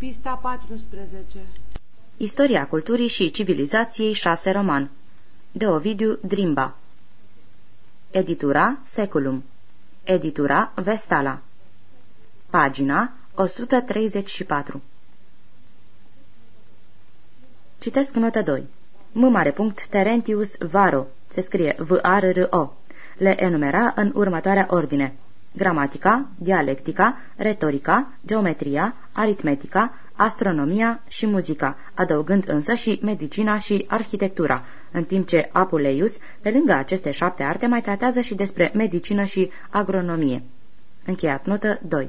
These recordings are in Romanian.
Pista 14 Istoria culturii și civilizației 6 roman. De Ovidiu Drimba. Editura Seculum. Editura Vestala. Pagina 134 Citesc notă 2 M mare punct Terentius Varo. Se scrie V-A-R-R-O le enumera în următoarea ordine gramatica, dialectica, retorica, geometria, aritmetica, astronomia și muzica, adăugând însă și medicina și arhitectura, în timp ce Apuleius, pe lângă aceste șapte arte, mai tratează și despre medicină și agronomie. Încheiat notă 2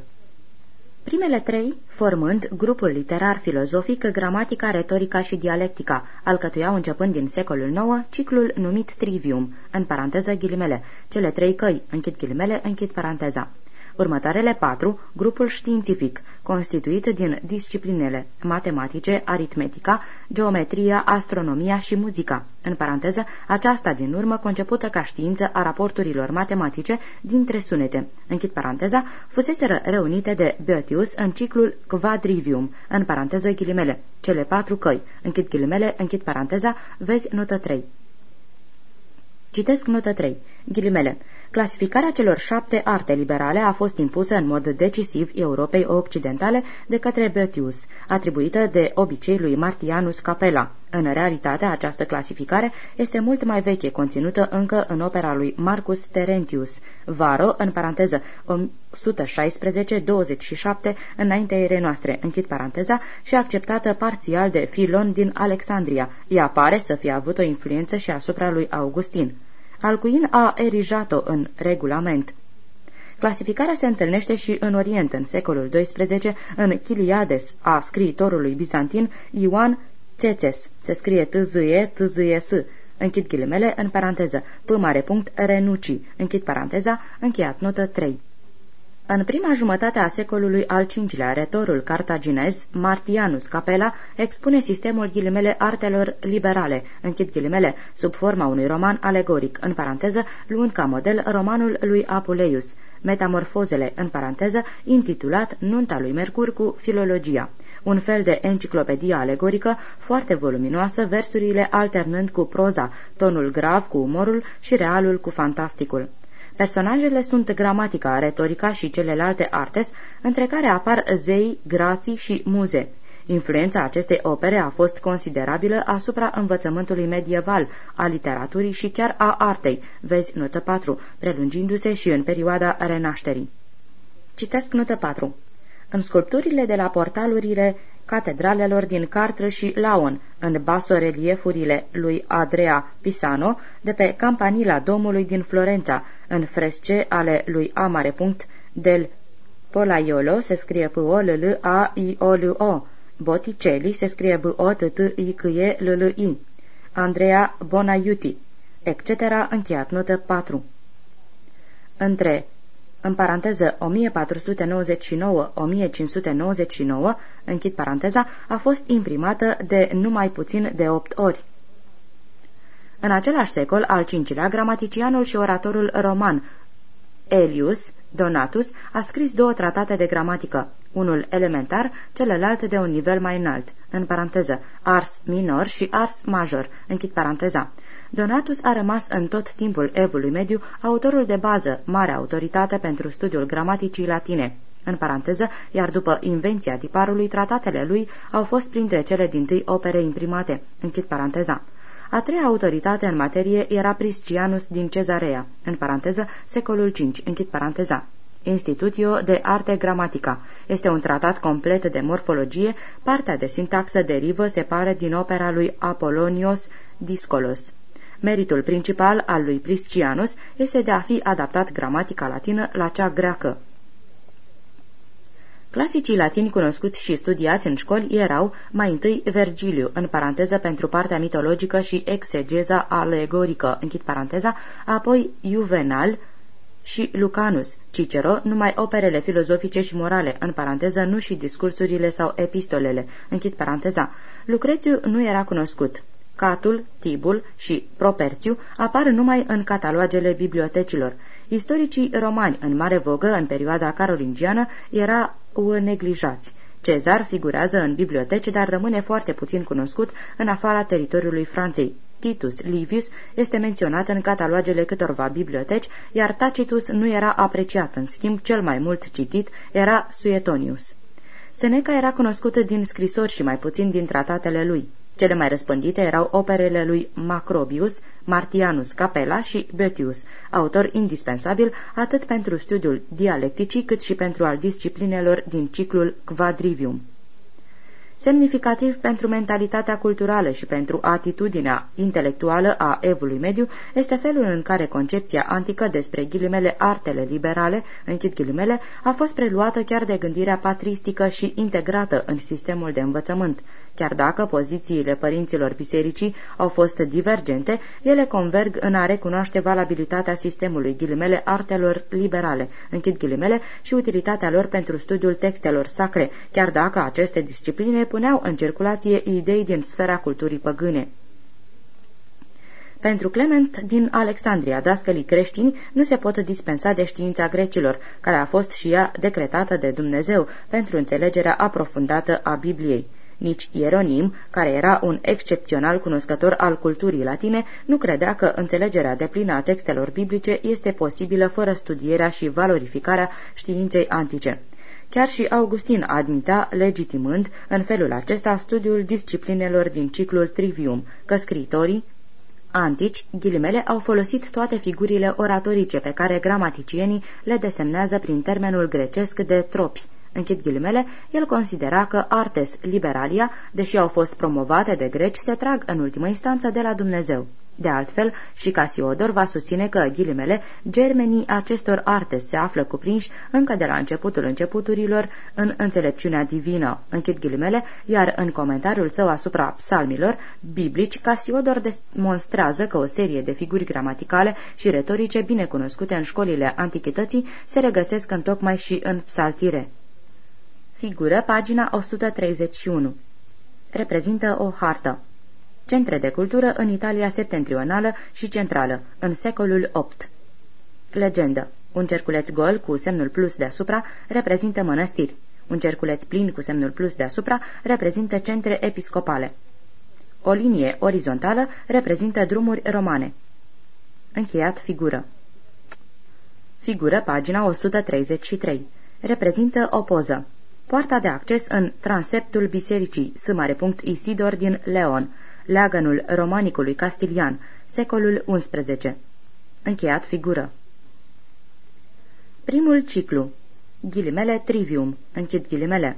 Primele trei, formând grupul literar-filozofic, gramatica, retorica și dialectica, alcătuiau începând din secolul IX ciclul numit Trivium, în paranteză ghilimele, cele trei căi, închid ghilimele, închid paranteza. Următoarele patru, grupul științific, constituit din disciplinele matematice, aritmetica, geometria, astronomia și muzica. În paranteză, aceasta din urmă concepută ca știință a raporturilor matematice dintre sunete. Închid paranteza, fuseseră reunite de Boethius în ciclul Quadrivium, în paranteză ghilimele, cele patru căi. Închid ghilimele, închid paranteza, vezi notă 3. Citesc notă 3. Ghilimele. Clasificarea celor șapte arte liberale a fost impusă în mod decisiv Europei Occidentale de către Boethius, atribuită de obicei lui Martianus Capella. În realitate, această clasificare este mult mai veche, conținută încă în opera lui Marcus Terentius, Varo, în paranteză 116-27 înaintea erei noastre, închid paranteza, și acceptată parțial de Filon din Alexandria. Ea pare să fie avut o influență și asupra lui Augustin. Alcuin a erijat-o în regulament. Clasificarea se întâlnește și în Orient în secolul XII, în Chiliades, a scriitorului bizantin Ioan Țețes. Se scrie t z e t z e s închid ghilimele, în paranteză, p mare punct, renuci, închid paranteza, încheiat notă 3. În prima jumătate a secolului al V-lea, retorul cartaginez, Martianus Capella, expune sistemul ghilimele artelor liberale, închid ghilimele, sub forma unui roman alegoric, în paranteză, luând ca model romanul lui Apuleius, Metamorfozele, în paranteză, intitulat Nunta lui Mercur cu filologia un fel de enciclopedie alegorică foarte voluminoasă, versurile alternând cu proza, tonul grav cu umorul și realul cu fantasticul. Personajele sunt gramatica, retorica și celelalte artes, între care apar zei, grații și muze. Influența acestei opere a fost considerabilă asupra învățământului medieval, a literaturii și chiar a artei, vezi notă 4, prelungindu-se și în perioada renașterii. Citesc notă 4. În sculpturile de la portalurile catedralelor din Cartră și Laon, în basoreliefurile lui Andrea Pisano, de pe campanila domului din Florența, în fresce ale lui Amare. del Polaiolo se scrie p o l l a i o l o Botticelli se scrie b o t t i c e l l i Andrea Bonaiuti, etc. Încheiat notă 4. Între în paranteză 1499-1599, închid paranteza, a fost imprimată de numai puțin de opt ori. În același secol, al V-lea, gramaticianul și oratorul roman Elius Donatus a scris două tratate de gramatică, unul elementar, celălalt de un nivel mai înalt, în paranteză, ars minor și ars major, închid paranteza. Donatus a rămas în tot timpul evului mediu autorul de bază, mare autoritate pentru studiul gramaticii latine. În paranteză, iar după invenția tiparului, tratatele lui au fost printre cele din tâi opere imprimate. Închid paranteza. A treia autoritate în materie era Priscianus din Cezarea, în paranteză, secolul V, închid paranteza. Institutio de Arte Gramatica. Este un tratat complet de morfologie, partea de sintaxă derivă se pare din opera lui Apollonios Discolos. Meritul principal al lui Priscianus este de a fi adaptat gramatica latină la cea greacă. Clasicii latini cunoscuți și studiați în școli erau mai întâi Vergiliu, în paranteză pentru partea mitologică și exegeza alegorică, închid paranteza, apoi Juvenal și Lucanus, Cicero, numai operele filozofice și morale, în paranteză nu și discursurile sau epistolele, închid paranteza. Lucrețiu nu era cunoscut. Catul, Tibul și Properțiu apar numai în catalogele bibliotecilor. Istoricii romani în mare vogă în perioada carolingiană erau neglijați. Cezar figurează în biblioteci, dar rămâne foarte puțin cunoscut în afara teritoriului Franței. Titus Livius este menționat în catalogele câtorva biblioteci, iar Tacitus nu era apreciat, în schimb cel mai mult citit era Suetonius. Seneca era cunoscut din scrisori și mai puțin din tratatele lui. Cele mai răspândite erau operele lui Macrobius, Martianus Capella și Boetius, autor indispensabil atât pentru studiul dialecticii cât și pentru al disciplinelor din ciclul Quadrivium. Semnificativ pentru mentalitatea culturală și pentru atitudinea intelectuală a evului mediu este felul în care concepția antică despre ghilimele artele liberale, închid ghilimele, a fost preluată chiar de gândirea patristică și integrată în sistemul de învățământ. Chiar dacă pozițiile părinților bisericii au fost divergente, ele converg în a recunoaște valabilitatea sistemului ghilimele artelor liberale, închid ghilimele, și utilitatea lor pentru studiul textelor sacre, chiar dacă aceste discipline puneau în circulație idei din sfera culturii păgâne. Pentru Clement din Alexandria, dascălii creștini nu se pot dispensa de știința grecilor, care a fost și ea decretată de Dumnezeu pentru înțelegerea aprofundată a Bibliei. Nici Ieronim, care era un excepțional cunoscător al culturii latine, nu credea că înțelegerea deplină a textelor biblice este posibilă fără studierea și valorificarea științei antice. Chiar și Augustin admita, legitimând, în felul acesta, studiul disciplinelor din ciclul Trivium, că scritorii, Antici, ghilimele, au folosit toate figurile oratorice pe care gramaticienii le desemnează prin termenul grecesc de tropi, Închid ghilimele, el considera că artes liberalia, deși au fost promovate de greci, se trag în ultimă instanță de la Dumnezeu. De altfel, și Casiodor va susține că, ghilimele, germenii acestor artes se află cuprinși încă de la începutul începuturilor în înțelepciunea divină, închid ghilimele, iar în comentariul său asupra psalmilor biblici, Casiodor demonstrează că o serie de figuri gramaticale și retorice bine cunoscute în școlile antichității se regăsesc în tocmai și în psaltire. Figură pagina 131. Reprezintă o hartă. Centre de cultură în Italia septentrională și centrală, în secolul VIII. Legendă. Un cerculeț gol cu semnul plus deasupra reprezintă mănăstiri. Un cerculeț plin cu semnul plus deasupra reprezintă centre episcopale. O linie orizontală reprezintă drumuri romane. Încheiat figură. Figură pagina 133. Reprezintă o poză poarta de acces în transeptul bisericii S. Isidor din Leon, leagănul romanicului castilian, secolul XI. Încheiat figură. Primul ciclu Ghilimele Trivium, închid ghilimele.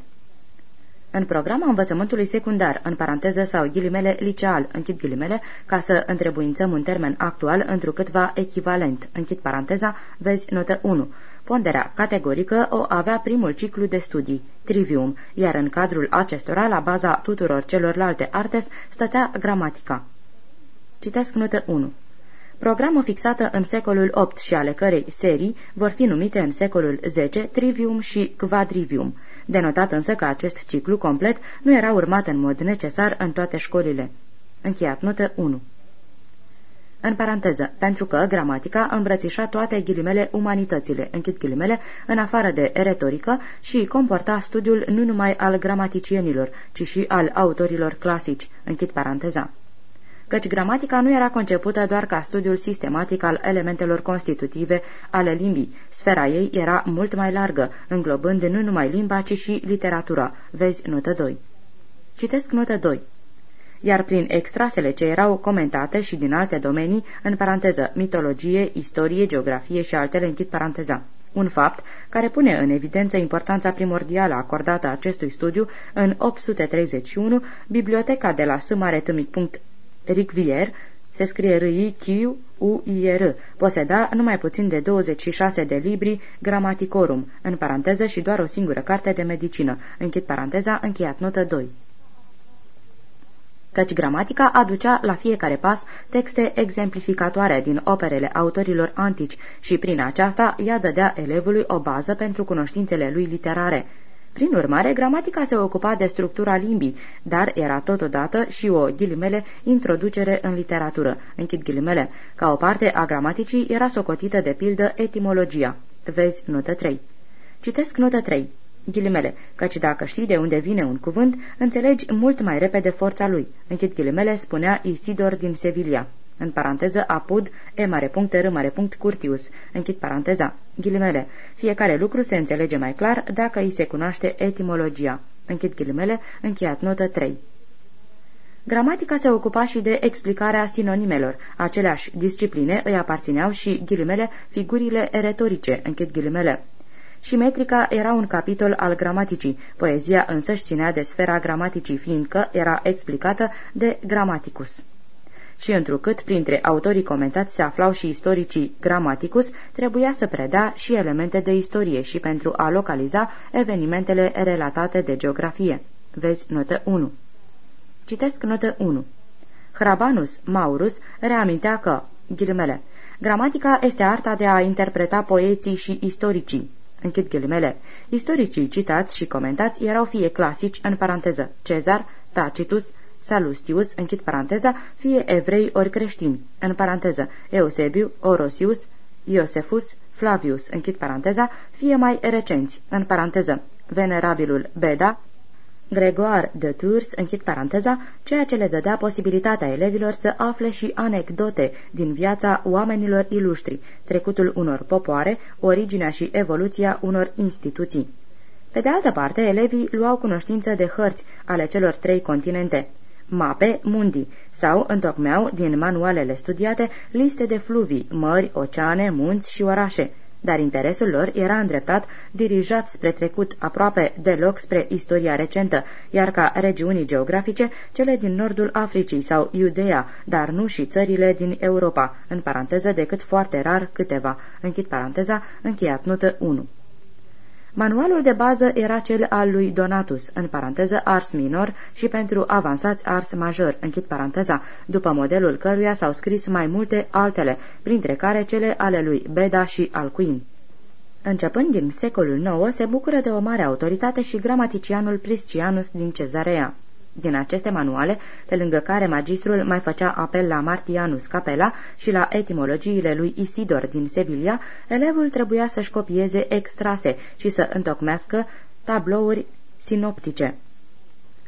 În programa învățământului secundar, în paranteză sau ghilimele liceal, închid ghilimele, ca să întrebuințăm un termen actual întrucâtva echivalent, închid paranteza, vezi notă 1, Ponderea categorică o avea primul ciclu de studii, trivium, iar în cadrul acestora, la baza tuturor celorlalte artes, stătea gramatica. Citesc notă 1. Programă fixată în secolul VIII și ale cărei serii vor fi numite în secolul X trivium și quadrivium, denotat însă că acest ciclu complet nu era urmat în mod necesar în toate școlile. Încheiat notă 1 în paranteză, pentru că gramatica îmbrățișa toate ghilimele umanitățile, închid ghilimele, în afară de retorică și comporta studiul nu numai al gramaticienilor, ci și al autorilor clasici, închid paranteza căci gramatica nu era concepută doar ca studiul sistematic al elementelor constitutive ale limbii. Sfera ei era mult mai largă, înglobând nu numai limba, ci și literatura. Vezi notă 2. Citesc notă 2 iar prin extrasele ce erau comentate și din alte domenii, în paranteză mitologie, istorie, geografie și altele închid paranteza. Un fapt care pune în evidență importanța primordială acordată acestui studiu în 831, biblioteca de la Ricvier, se scrie r i q u i r poseda numai puțin de 26 de libri Grammaticorum, în paranteză și doar o singură carte de medicină, închid paranteza, încheiat notă 2 căci gramatica aducea la fiecare pas texte exemplificatoare din operele autorilor antici și prin aceasta ea dădea elevului o bază pentru cunoștințele lui literare. Prin urmare, gramatica se ocupa de structura limbii, dar era totodată și o ghilimele introducere în literatură, închid ghilimele. Ca o parte a gramaticii era socotită de pildă etimologia. Vezi notă 3. Citesc notă 3. Ghilimele, căci dacă știi de unde vine un cuvânt, înțelegi mult mai repede forța lui, închid ghilimele, spunea Isidor din Sevilla. În paranteză, apud, e mare punct, r mare punct, curtius, închid paranteza, ghilimele. Fiecare lucru se înțelege mai clar dacă îi se cunoaște etimologia. Închid ghilimele, încheiat notă 3. Gramatica se ocupa și de explicarea sinonimelor. Aceleași discipline îi aparțineau și, ghilimele, figurile retorice, închid ghilimele. Și metrica era un capitol al gramaticii, poezia însă își ținea de sfera gramaticii, fiindcă era explicată de gramaticus. Și întrucât printre autorii comentați se aflau și istoricii gramaticus, trebuia să preda și elemente de istorie și pentru a localiza evenimentele relatate de geografie. Vezi notă 1. Citesc notă 1. Hrabanus Maurus reamintea că, ghilimele, gramatica este arta de a interpreta poeții și istoricii. Închid ghilimele. Istoricii citați și comentați erau fie clasici, în paranteză, Cezar, Tacitus, Salustius, închid paranteza, fie evrei ori creștini, în paranteză, Eusebiu, Orosius, Iosefus, Flavius, închid paranteza, fie mai recenți, în paranteză, venerabilul Beda, Gregoire de Tours, închid paranteza, ceea ce le dădea posibilitatea elevilor să afle și anecdote din viața oamenilor ilustri, trecutul unor popoare, originea și evoluția unor instituții. Pe de altă parte, elevii luau cunoștință de hărți ale celor trei continente, mape mundi, sau întocmeau din manualele studiate liste de fluvii, mări, oceane, munți și orașe, dar interesul lor era îndreptat, dirijat spre trecut, aproape deloc spre istoria recentă, iar ca regiunii geografice, cele din nordul Africii sau Iudea, dar nu și țările din Europa, în paranteză decât foarte rar câteva. Închid paranteza, încheiat notă 1. Manualul de bază era cel al lui Donatus, în paranteză ars minor și pentru avansați ars major, închid paranteza, după modelul căruia s-au scris mai multe altele, printre care cele ale lui Beda și Alcuin. Începând din secolul IX, se bucură de o mare autoritate și gramaticianul Priscianus din Cezarea. Din aceste manuale, pe lângă care magistrul mai făcea apel la Martianus Capela și la etimologiile lui Isidor din Sevilla, elevul trebuia să-și copieze extrase și să întocmească tablouri sinoptice.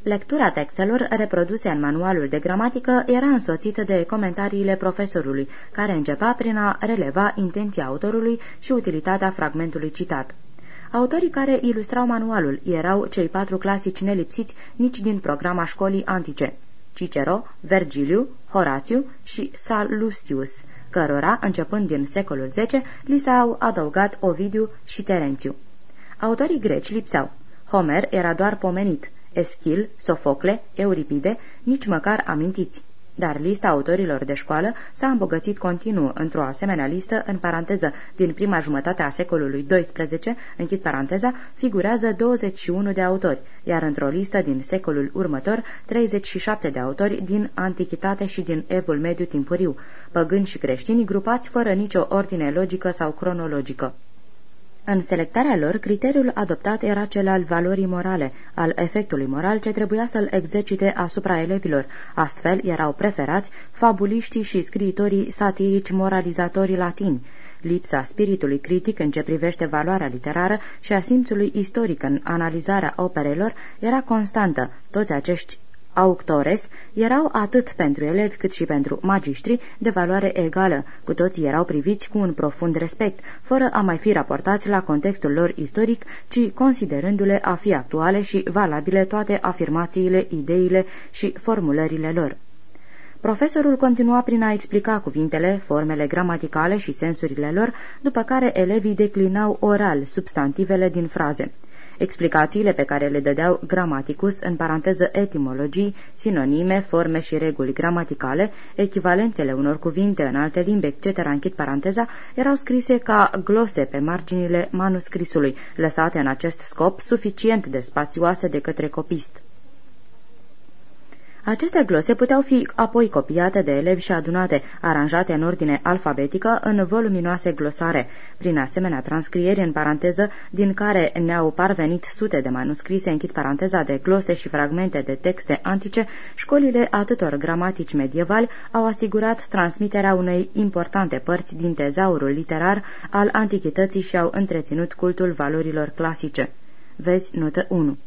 Lectura textelor reproduse în manualul de gramatică era însoțită de comentariile profesorului, care începea prin a releva intenția autorului și utilitatea fragmentului citat. Autorii care ilustrau manualul erau cei patru clasici nelipsiți nici din programa școlii antice, Cicero, Vergiliu, Horațiu și Salustius, cărora, începând din secolul X, li s-au adăugat Ovidiu și Terențiu. Autorii greci lipseau. Homer era doar pomenit, Eschil, Sofocle, Euripide, nici măcar amintiți dar lista autorilor de școală s-a îmbogățit continuu într-o asemenea listă, în paranteză, din prima jumătate a secolului XII, închid paranteza, figurează 21 de autori, iar într-o listă din secolul următor, 37 de autori din Antichitate și din Evul Mediu Timpuriu, păgâni și creștini grupați fără nicio ordine logică sau cronologică. În selectarea lor, criteriul adoptat era cel al valorii morale, al efectului moral ce trebuia să-l exercite asupra elevilor. Astfel erau preferați fabuliștii și scriitorii satirici moralizatorii latini. Lipsa spiritului critic în ce privește valoarea literară și a simțului istoric în analizarea operelor era constantă. Toți acești auctores erau atât pentru elevi cât și pentru magistri de valoare egală, cu toții erau priviți cu un profund respect, fără a mai fi raportați la contextul lor istoric, ci considerându-le a fi actuale și valabile toate afirmațiile, ideile și formulările lor. Profesorul continua prin a explica cuvintele, formele gramaticale și sensurile lor, după care elevii declinau oral substantivele din fraze. Explicațiile pe care le dădeau gramaticus, în paranteză etimologii, sinonime, forme și reguli gramaticale, echivalențele unor cuvinte în alte limbi, etc., închid paranteza, erau scrise ca glose pe marginile manuscrisului, lăsate în acest scop suficient de spațioase de către copist. Aceste glose puteau fi apoi copiate de elevi și adunate, aranjate în ordine alfabetică în voluminoase glosare. Prin asemenea transcrieri în paranteză, din care ne-au parvenit sute de manuscrise, închid paranteza de glose și fragmente de texte antice, școlile atâtor gramatici medievali au asigurat transmiterea unei importante părți din tezaurul literar al antichității și au întreținut cultul valorilor clasice. Vezi notă 1.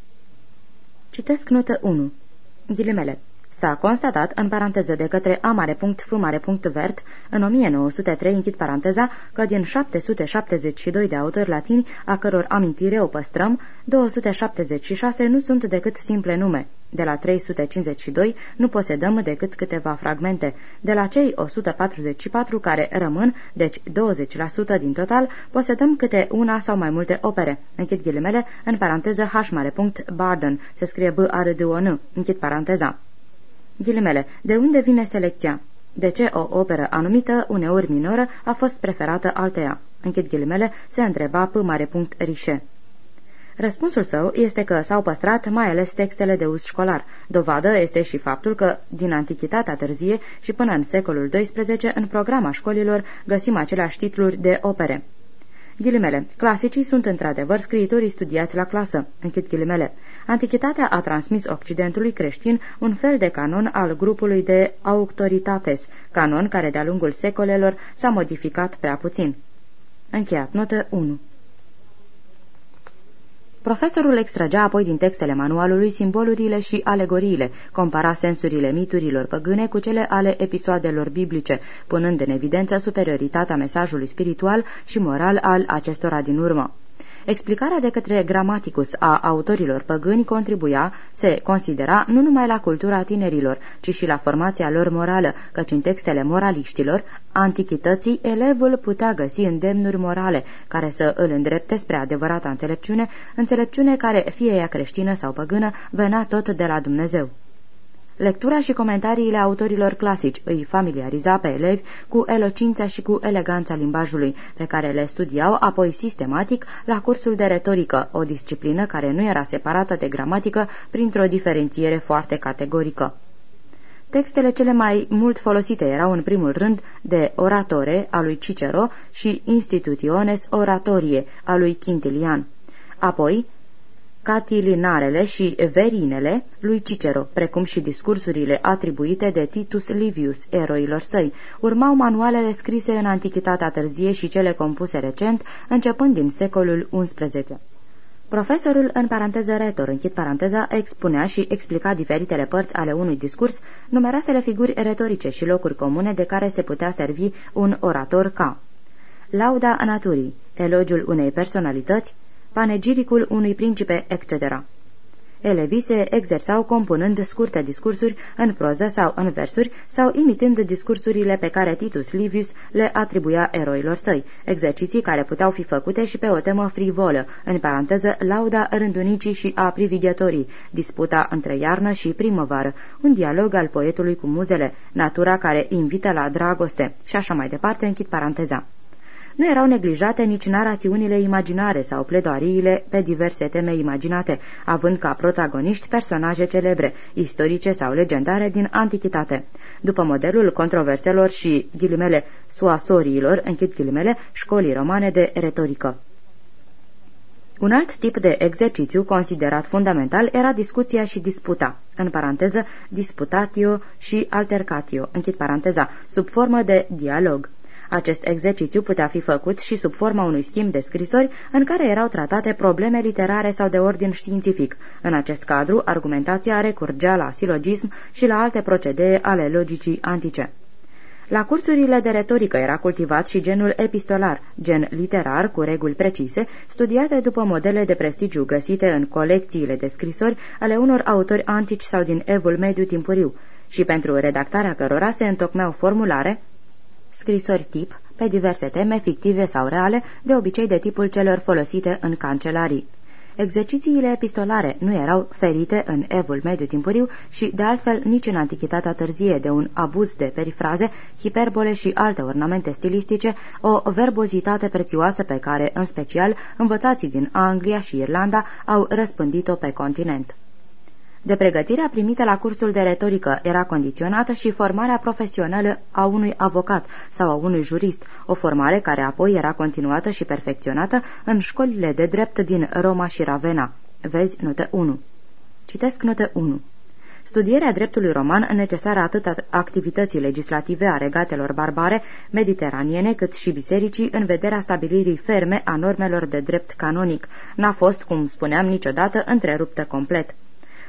Citesc notă 1. Ghilimele. S-a constatat, în paranteză de către A mare punct F mare punct vert, în 1903, închid paranteza, că din 772 de autori latini, a căror amintire o păstrăm, 276 nu sunt decât simple nume. De la 352 nu posedăm decât câteva fragmente. De la cei 144 care rămân, deci 20% din total, posedăm câte una sau mai multe opere. Închid ghilimele, în paranteză H mare punct Barden, se scrie B R D O N, închid paranteza. Ghilimele, de unde vine selecția? De ce o operă anumită, uneori minoră, a fost preferată alteia? Închid ghilimele, se întreba P. mare punct Rișe. Răspunsul său este că s-au păstrat mai ales textele de uz școlar. Dovadă este și faptul că, din antichitatea târzie și până în secolul XII, în programa școlilor găsim aceleași titluri de opere. Ghilimele. Clasicii sunt într-adevăr scriitorii studiați la clasă. Închid ghilimele. Antichitatea a transmis Occidentului creștin un fel de canon al grupului de autoritates, canon care de-a lungul secolelor s-a modificat prea puțin. Încheiat. Notă 1 Profesorul extragea apoi din textele manualului simbolurile și alegoriile, compara sensurile miturilor păgâne cu cele ale episoadelor biblice, punând în evidență superioritatea mesajului spiritual și moral al acestora din urmă. Explicarea de către Gramaticus a autorilor păgâni contribuia, se considera, nu numai la cultura tinerilor, ci și la formația lor morală, căci în textele moraliștilor, antichității, elevul putea găsi îndemnuri morale, care să îl îndrepte spre adevărata înțelepciune, înțelepciune care, fie ea creștină sau păgână, venea tot de la Dumnezeu. Lectura și comentariile autorilor clasici îi familiariza pe elevi cu elocința și cu eleganța limbajului, pe care le studiau apoi sistematic la cursul de retorică, o disciplină care nu era separată de gramatică printr-o diferențiere foarte categorică. Textele cele mai mult folosite erau în primul rând de Oratore a lui Cicero și Institutiones Oratorie a lui Quintilian. Apoi, catilinarele și verinele lui Cicero, precum și discursurile atribuite de Titus Livius, eroilor săi. Urmau manualele scrise în Antichitatea târzie și cele compuse recent, începând din secolul XI. Profesorul, în paranteză retor, închid paranteza, expunea și explica diferitele părți ale unui discurs, numeroasele figuri retorice și locuri comune de care se putea servi un orator ca Lauda naturii, elogiul unei personalități, panegiricul unui principe, etc. Elevii se exersau compunând scurte discursuri în proză sau în versuri sau imitând discursurile pe care Titus Livius le atribuia eroilor săi, exerciții care puteau fi făcute și pe o temă frivolă, în paranteză lauda rândunicii și a privighetorii, disputa între iarnă și primăvară, un dialog al poetului cu muzele, natura care invită la dragoste și așa mai departe, închid paranteza. Nu erau neglijate nici narațiunile imaginare sau pledoariile pe diverse teme imaginate, având ca protagoniști personaje celebre, istorice sau legendare din antichitate. După modelul controverselor și, ghilimele, suasoriilor, închid ghilimele, școlii romane de retorică. Un alt tip de exercițiu considerat fundamental era discuția și disputa, în paranteză disputatio și altercatio, închid paranteza, sub formă de dialog. Acest exercițiu putea fi făcut și sub forma unui schimb de scrisori în care erau tratate probleme literare sau de ordin științific. În acest cadru, argumentația recurgea la silogism și la alte procedee ale logicii antice. La cursurile de retorică era cultivat și genul epistolar, gen literar cu reguli precise, studiate după modele de prestigiu găsite în colecțiile de scrisori ale unor autori antici sau din evul mediu timpuriu, și pentru redactarea cărora se întocmeau formulare, scrisori tip pe diverse teme fictive sau reale, de obicei de tipul celor folosite în cancelarii. Exercițiile epistolare nu erau ferite în evul mediu timpuriu și, de altfel, nici în antichitatea târzie de un abuz de perifraze, hiperbole și alte ornamente stilistice, o verbozitate prețioasă pe care, în special, învățații din Anglia și Irlanda au răspândit-o pe continent. De pregătirea primită la cursul de retorică era condiționată și formarea profesională a unui avocat sau a unui jurist, o formare care apoi era continuată și perfecționată în școlile de drept din Roma și Ravenna. Vezi notă 1. Citesc notă 1. Studierea dreptului roman necesară atât activității legislative a regatelor barbare, mediteraniene, cât și bisericii în vederea stabilirii ferme a normelor de drept canonic. N-a fost, cum spuneam, niciodată întreruptă complet.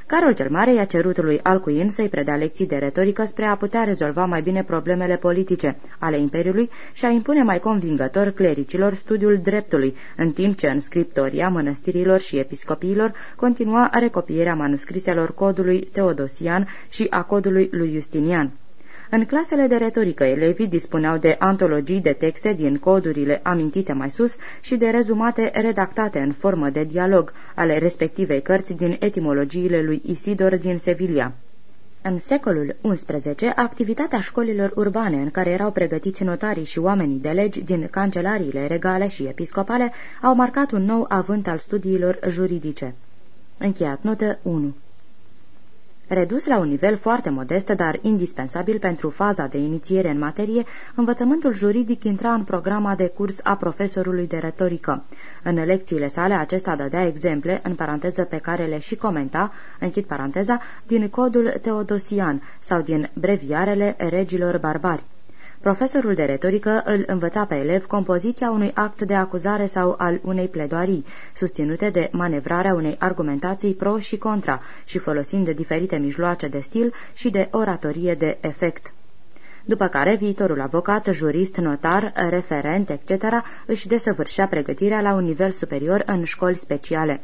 Carol cel Mare i-a cerut lui Alcuin să-i predea lecții de retorică spre a putea rezolva mai bine problemele politice ale Imperiului și a impune mai convingător clericilor studiul dreptului, în timp ce în scriptoria mănăstirilor și episcopiilor continua recopierea manuscriselor codului Teodosian și a codului lui Justinian. În clasele de retorică, elevii dispuneau de antologii de texte din codurile amintite mai sus și de rezumate redactate în formă de dialog ale respectivei cărți din etimologiile lui Isidor din Sevilla. În secolul XI, activitatea școlilor urbane în care erau pregătiți notarii și oamenii de legi din cancelariile regale și episcopale au marcat un nou avânt al studiilor juridice. Încheiat notă 1 Redus la un nivel foarte modest, dar indispensabil pentru faza de inițiere în materie, învățământul juridic intra în programa de curs a profesorului de retorică. În lecțiile sale, acesta dădea exemple, în paranteză pe care le și comenta, închid paranteza, din codul teodosian sau din breviarele regilor barbari. Profesorul de retorică îl învăța pe elev compoziția unui act de acuzare sau al unei pledoarii, susținute de manevrarea unei argumentații pro și contra și folosind de diferite mijloace de stil și de oratorie de efect după care viitorul avocat, jurist, notar, referent, etc. își desăvârșea pregătirea la un nivel superior în școli speciale.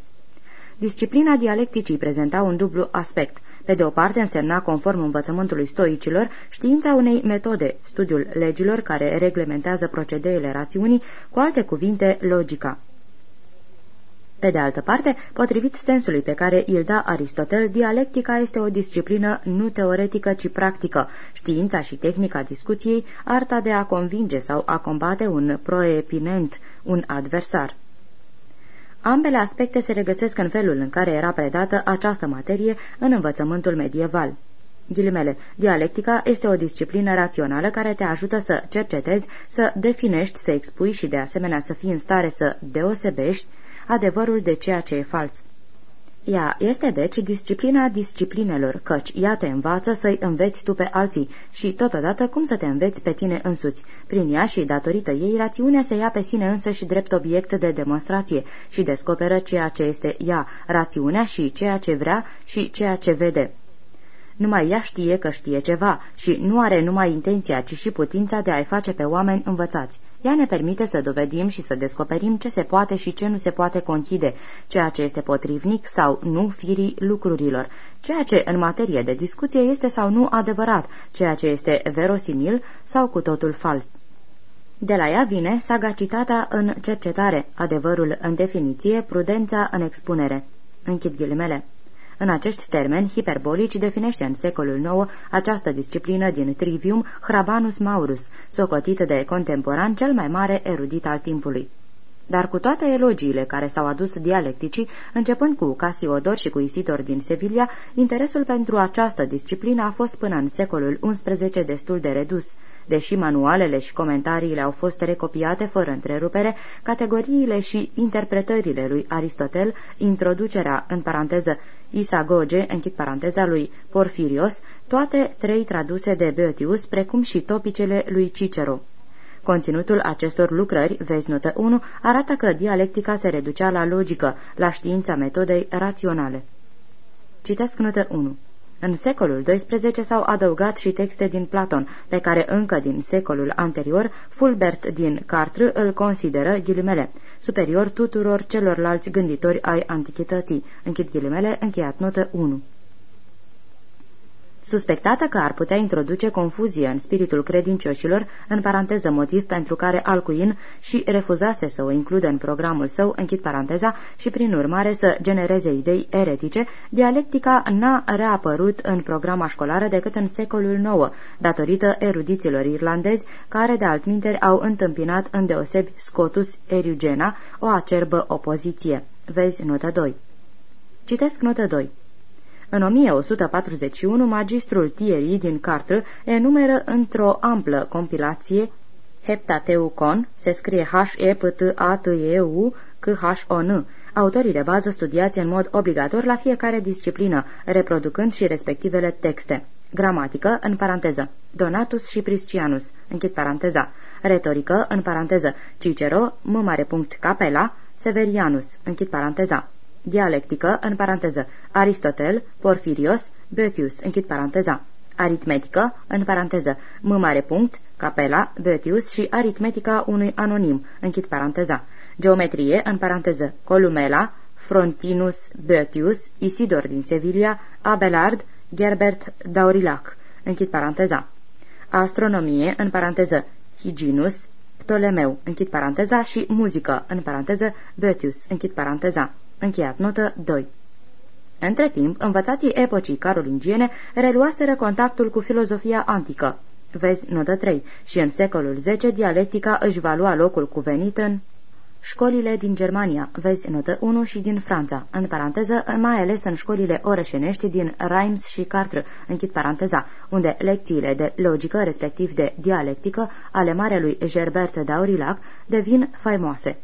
Disciplina dialecticii prezenta un dublu aspect – pe de o parte însemna, conform învățământului stoicilor, știința unei metode, studiul legilor care reglementează procedeele rațiunii, cu alte cuvinte, logica. Pe de altă parte, potrivit sensului pe care îl da Aristotel, dialectica este o disciplină nu teoretică, ci practică, știința și tehnica discuției, arta de a convinge sau a combate un proepinent, un adversar. Ambele aspecte se regăsesc în felul în care era predată această materie în învățământul medieval. Ghilimele, dialectica este o disciplină rațională care te ajută să cercetezi, să definești, să expui și de asemenea să fii în stare să deosebești adevărul de ceea ce e fals. Ea este deci disciplina disciplinelor, căci ea te învață să-i înveți tu pe alții și totodată cum să te înveți pe tine însuți. Prin ea și datorită ei, rațiunea se ia pe sine însă și drept obiect de demonstrație și descoperă ceea ce este ea, rațiunea și ceea ce vrea și ceea ce vede. Numai ea știe că știe ceva și nu are numai intenția, ci și putința de a-i face pe oameni învățați. Ea ne permite să dovedim și să descoperim ce se poate și ce nu se poate conchide, ceea ce este potrivnic sau nu firii lucrurilor, ceea ce în materie de discuție este sau nu adevărat, ceea ce este verosimil sau cu totul fals. De la ea vine sagacitatea în cercetare, adevărul în definiție, prudența în expunere. Închid ghilimele. În acești termeni hiperbolici definește în secolul IX această disciplină din Trivium Hrabanus Maurus, socotit de contemporan cel mai mare erudit al timpului. Dar cu toate elogiile care s-au adus dialecticii, începând cu Casiodor și cu Isidor din Sevilla, interesul pentru această disciplină a fost până în secolul XI destul de redus. Deși manualele și comentariile au fost recopiate fără întrerupere, categoriile și interpretările lui Aristotel, introducerea, în paranteză, Isagoge, închid paranteza lui Porfirios, toate trei traduse de Boetius, precum și topicele lui Cicero. Conținutul acestor lucrări, vezi notă 1, arată că dialectica se reducea la logică, la știința metodei raționale. Citesc notă 1. În secolul XII s-au adăugat și texte din Platon, pe care încă din secolul anterior Fulbert din Cartre îl consideră ghilimele, superior tuturor celorlalți gânditori ai antichității. Închid ghilimele, încheiat notă 1 suspectată că ar putea introduce confuzie în spiritul credincioșilor, în paranteză motiv pentru care Alcuin și refuzase să o includă în programul său, închid paranteza, și prin urmare să genereze idei eretice, dialectica n-a reapărut în programa școlară decât în secolul IX, datorită erudiților irlandezi, care de altminteri au întâmpinat îndeosebi Scotus Eriugena, o acerbă opoziție. Vezi notă 2. Citesc notă 2. În 1141, magistrul Thierry din Cartre enumeră într-o amplă compilație Heptateucon, se scrie H-E-P-T-A-T-E-U, C-H-O-N, autorii de bază studiați în mod obligator la fiecare disciplină, reproducând și respectivele texte. Gramatică, în paranteză, Donatus și Priscianus, închid paranteza, retorică, în paranteză, Cicero, m mare punct Capela, Severianus, închid paranteza, dialectică, în paranteză, Aristotel, Porfirios, Boetius, închid paranteza, aritmetică, în paranteză, m mare punct, Capela, Boetius și aritmetica unui anonim, închid paranteza, geometrie, în paranteză, Columela, Frontinus, Boetius, Isidor din Sevilla, Abelard, Gerbert Daurilac, închid paranteza, astronomie, în paranteză, Higinus, Ptolemeu, închid paranteza, și muzică, în paranteză, Boetius, închid paranteza. Încheiat notă 2. Între timp, învățații epocii carolingiene reluaseră contactul cu filozofia antică. Vezi notă 3. Și în secolul X dialectica își va lua locul cuvenit în Școlile din Germania, vezi notă 1 și din Franța, în paranteză, mai ales în școlile orășenești din Reims și Cartre, închid paranteza, unde lecțiile de logică, respectiv de dialectică, ale marelui Gerbert d'Aurillac devin faimoase.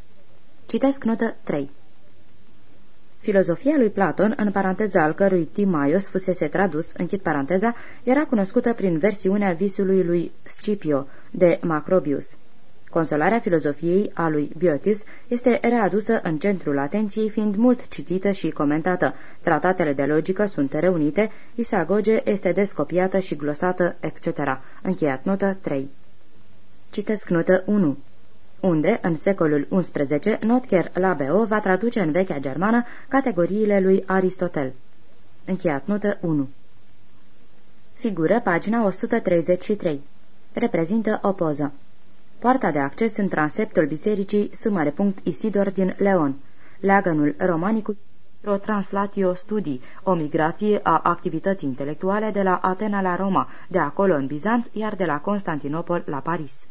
Citesc notă 3. Filozofia lui Platon, în paranteza al cărui Timaios fusese tradus, închid paranteza, era cunoscută prin versiunea visului lui Scipio, de Macrobius. Consolarea filozofiei a lui Biotis este readusă în centrul atenției, fiind mult citită și comentată. Tratatele de logică sunt reunite, Isagoge este descopiată și glosată, etc. Încheiat notă 3. Citesc notă 1 unde, în secolul XI, Notker Labeo va traduce în vechea germană categoriile lui Aristotel. Încheiat notă 1. Figură pagina 133. Reprezintă o poză. Poarta de acces în transeptul bisericii S. Isidor din Leon. Leagănul romanicul o translatio studii, o migrație a activității intelectuale de la Atena la Roma, de acolo în Bizanț, iar de la Constantinopol la Paris.